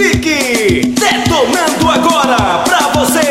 Patrick, detonando agora pra você.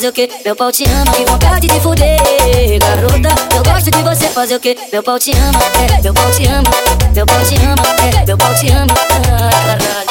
Fazer o que? Meu pau te ama, que vontade de fuder, garota. Eu gosto de você fazer o que? Meu pau te ama, é, meu pau te ama, meu pau te ama, é, meu pau te ama, ah, caralho.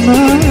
camera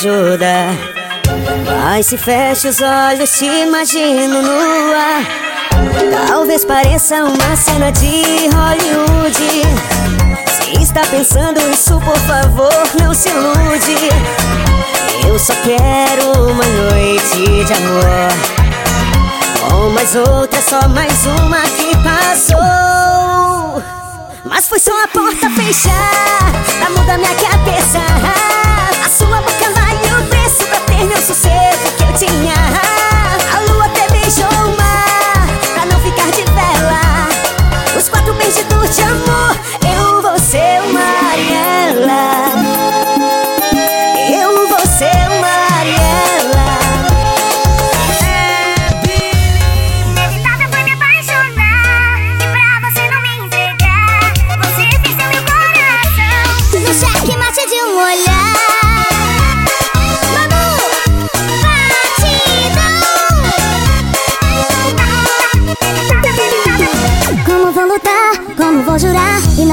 ajuda. Mas se fecha os olhos, te imagino nua. Talvez pareça uma cena de Hollywood. Se está pensando isso, por favor, não se ilude. Eu só quero uma noite de amor. Com mais outra, só mais uma que passou. Mas foi só a porta fechar Pra mudar minha cabeça A sua boca vale meu sossego que eu tinha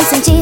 曾经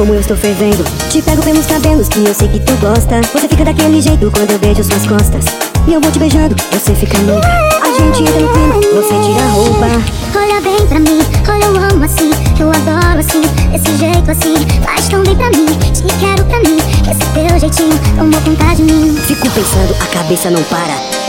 como eu estou fervendo. Te pego pelos cabelos que eu sei que tu gosta. Você fica daquele jeito quando eu beijo suas costas. E eu vou te beijando, você fica louca A gente entra no clima, você tira a roupa. Olha bem pra mim, olha eu amo assim. Eu adoro assim, desse jeito assim. Faz tão bem pra mim, te quero pra mim. Esse teu jeitinho tomou conta de mim. Fico pensando, a cabeça não para.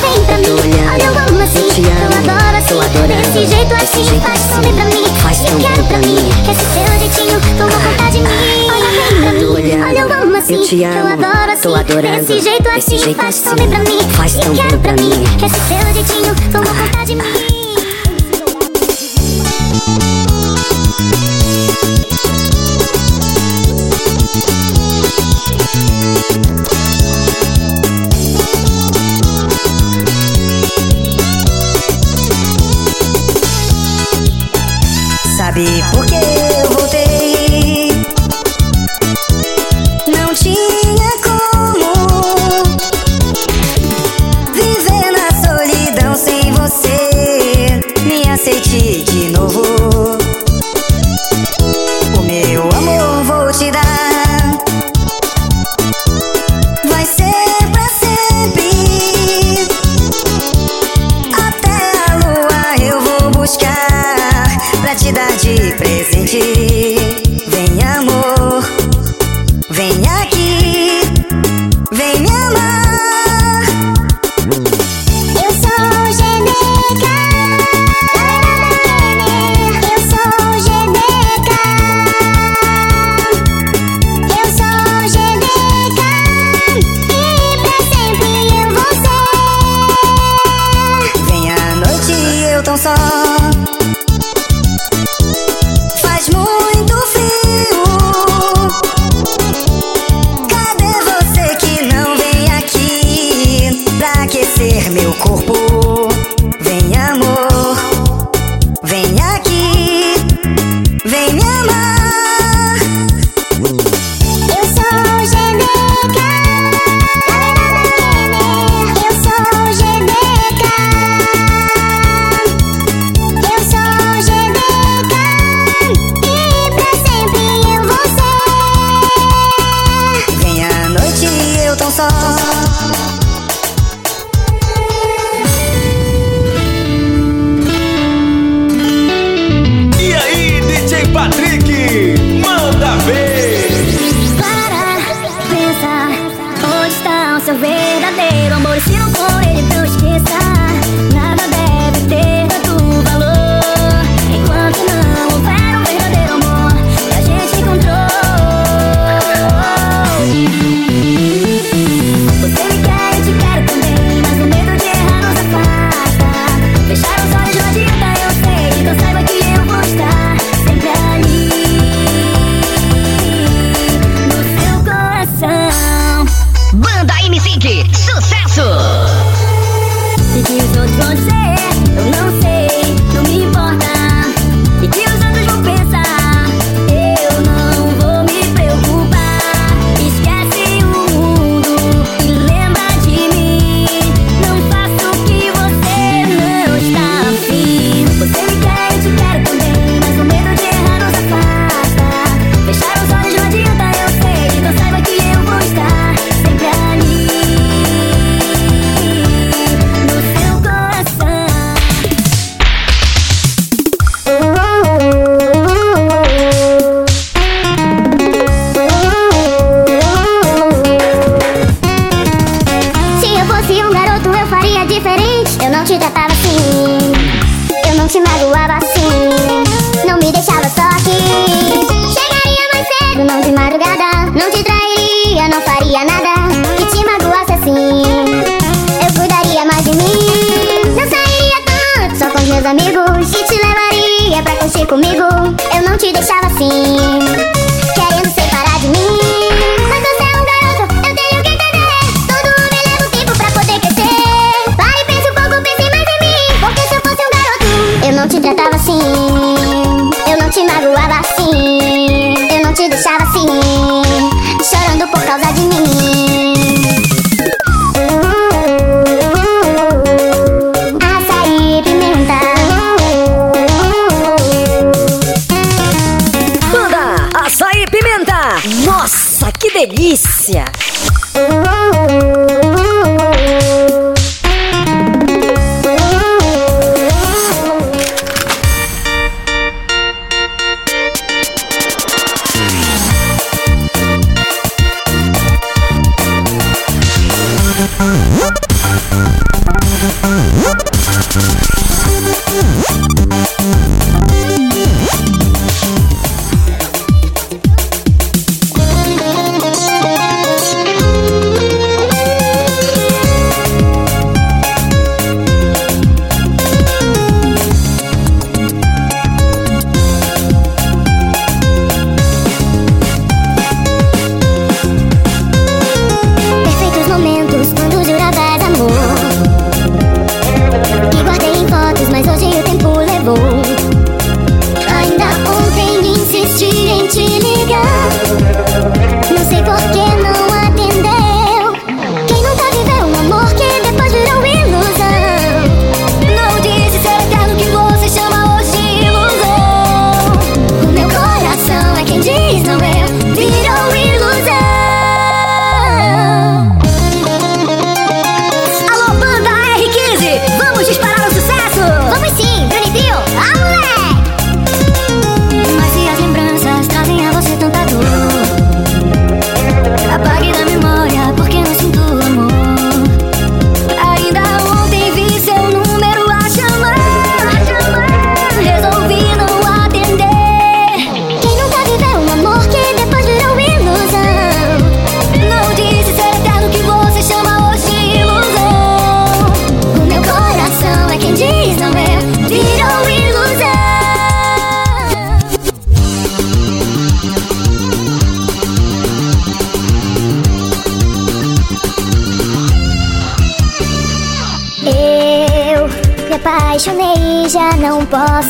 Bem pra Eu mim, olha eu amo assim eu te amo, Eu adoro assim, tô adorando, desse jeito assim jeito Faz tão assim, bem pra mim, faz tão quero pra mim. Esse teu jeitinho tomou conta de mim Olha bem pra Eu mim, olha eu amo assim eu te amo, Eu adoro assim, tô adorando, desse jeito assim jeito Faz tão assim, bem pra mim, faz tão quero bem pra mim. Esse teu jeitinho tomou conta de mim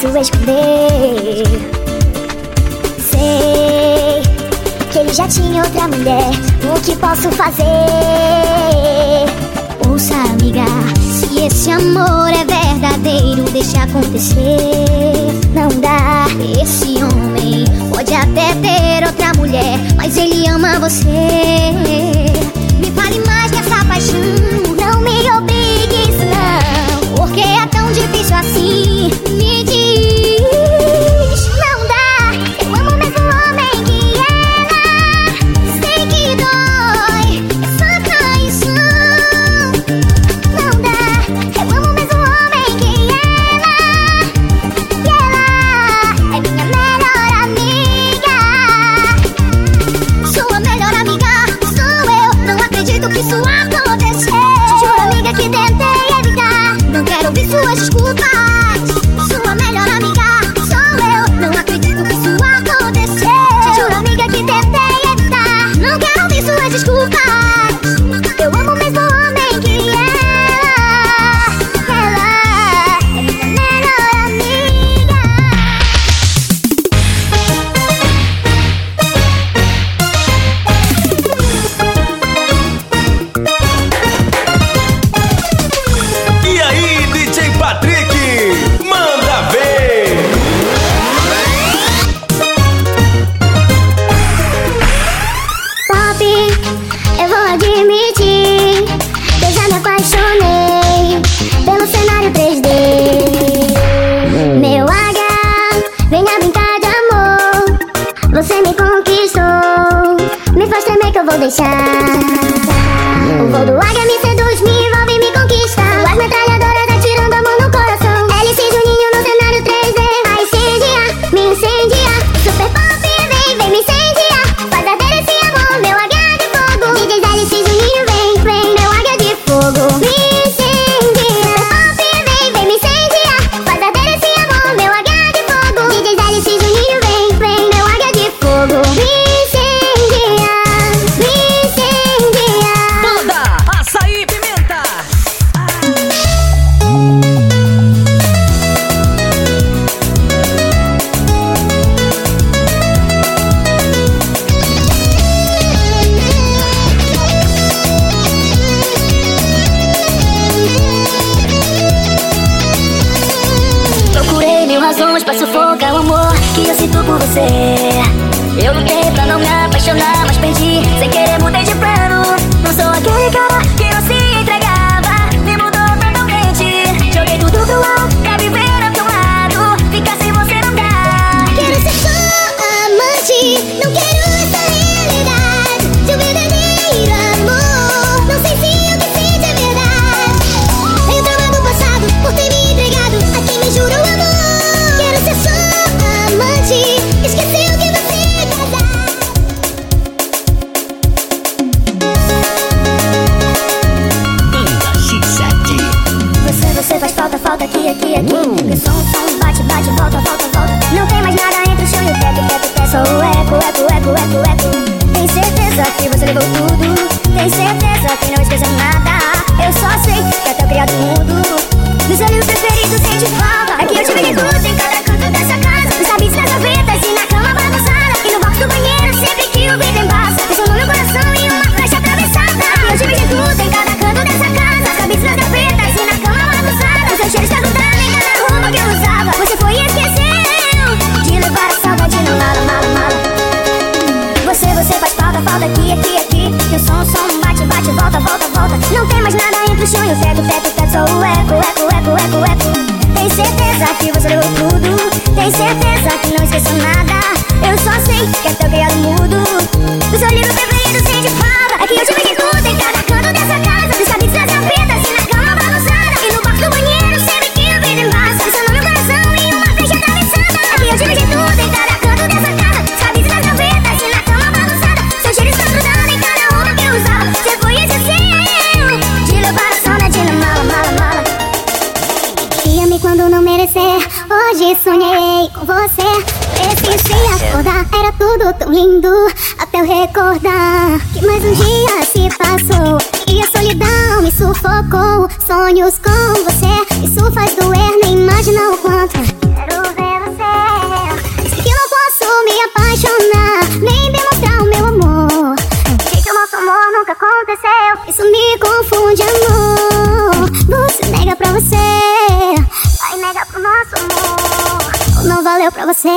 posso esconder. Sei que ele já tinha outra mulher. O que posso fazer? Ouça, amiga, se esse amor é verdadeiro, deixa acontecer. Não dá, esse homem pode até ter outra mulher, mas ele ama você. Pra você,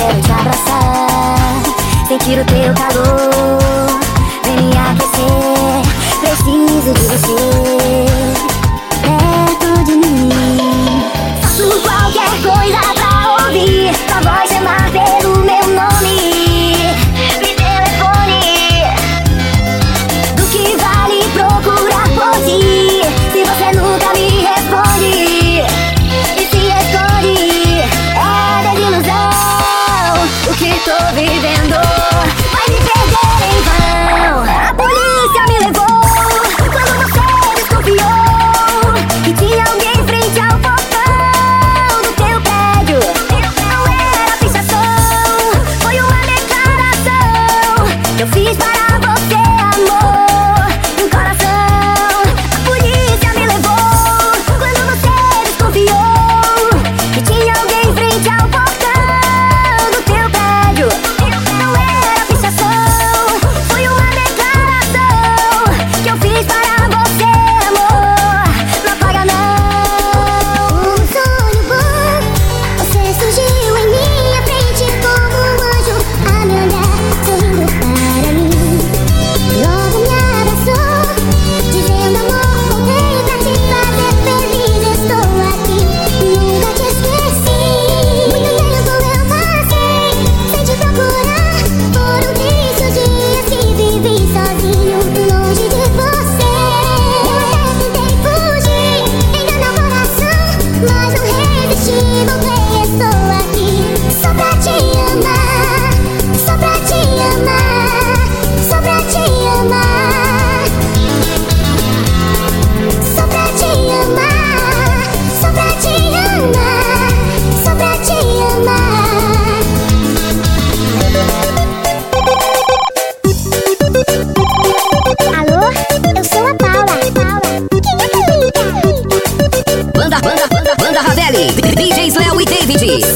quero te abraçar, sentir o teu calor, vem me aquecer, preciso de você. Perto de mim. Faço qualquer coisa pra ouvir. Tua voz é chamar pelo meu nome.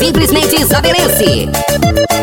Simplesmente Isabelense.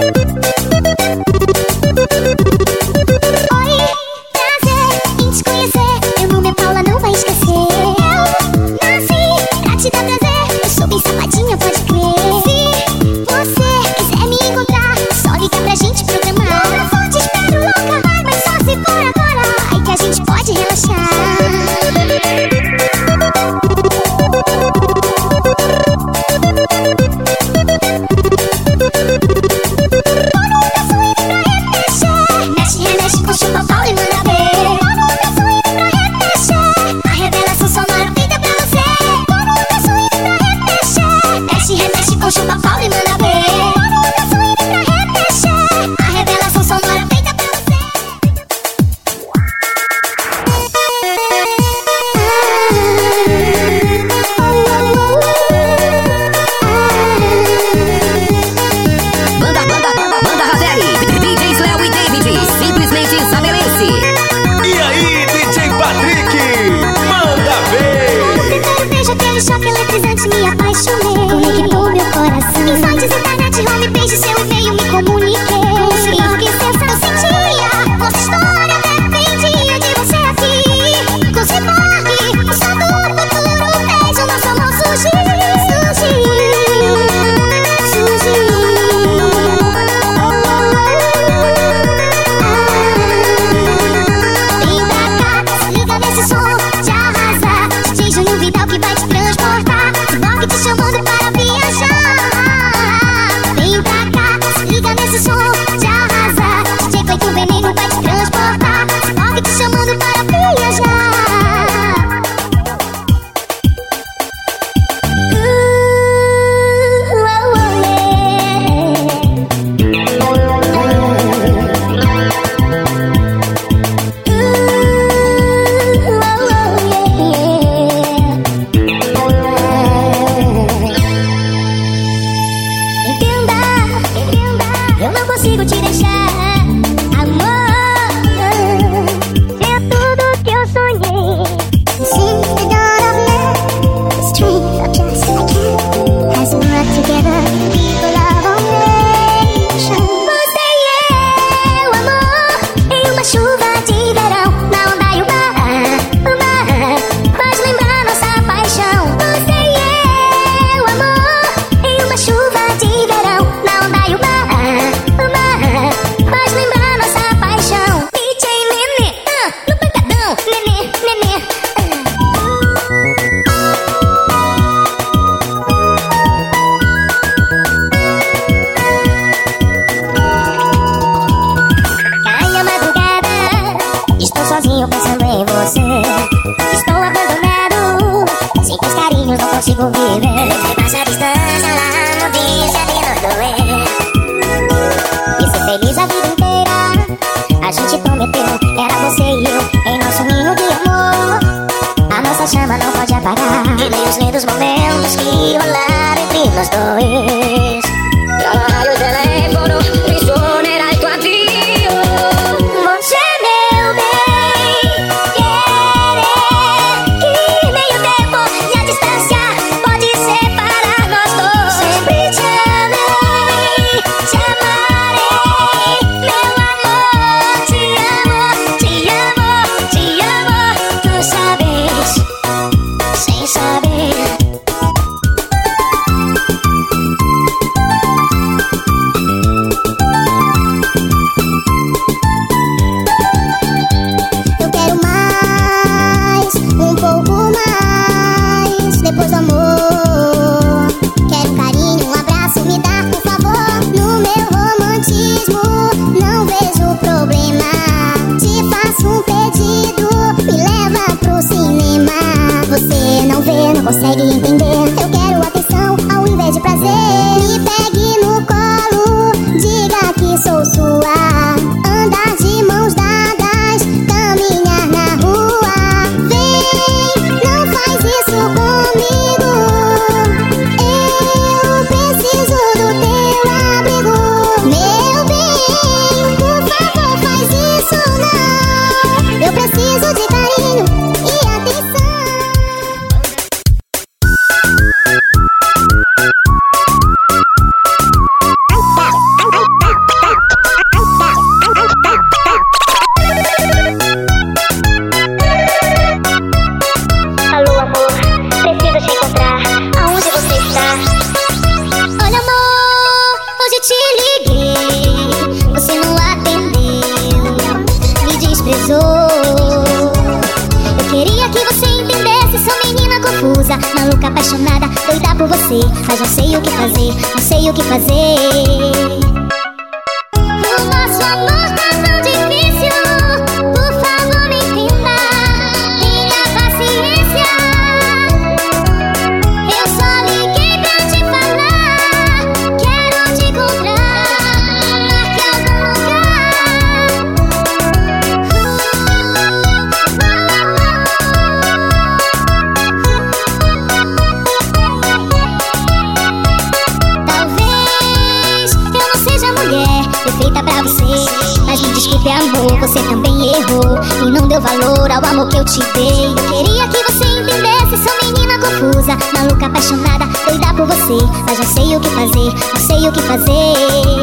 louca, apaixonada, doida por você. Mas já sei o que fazer, não sei o que fazer.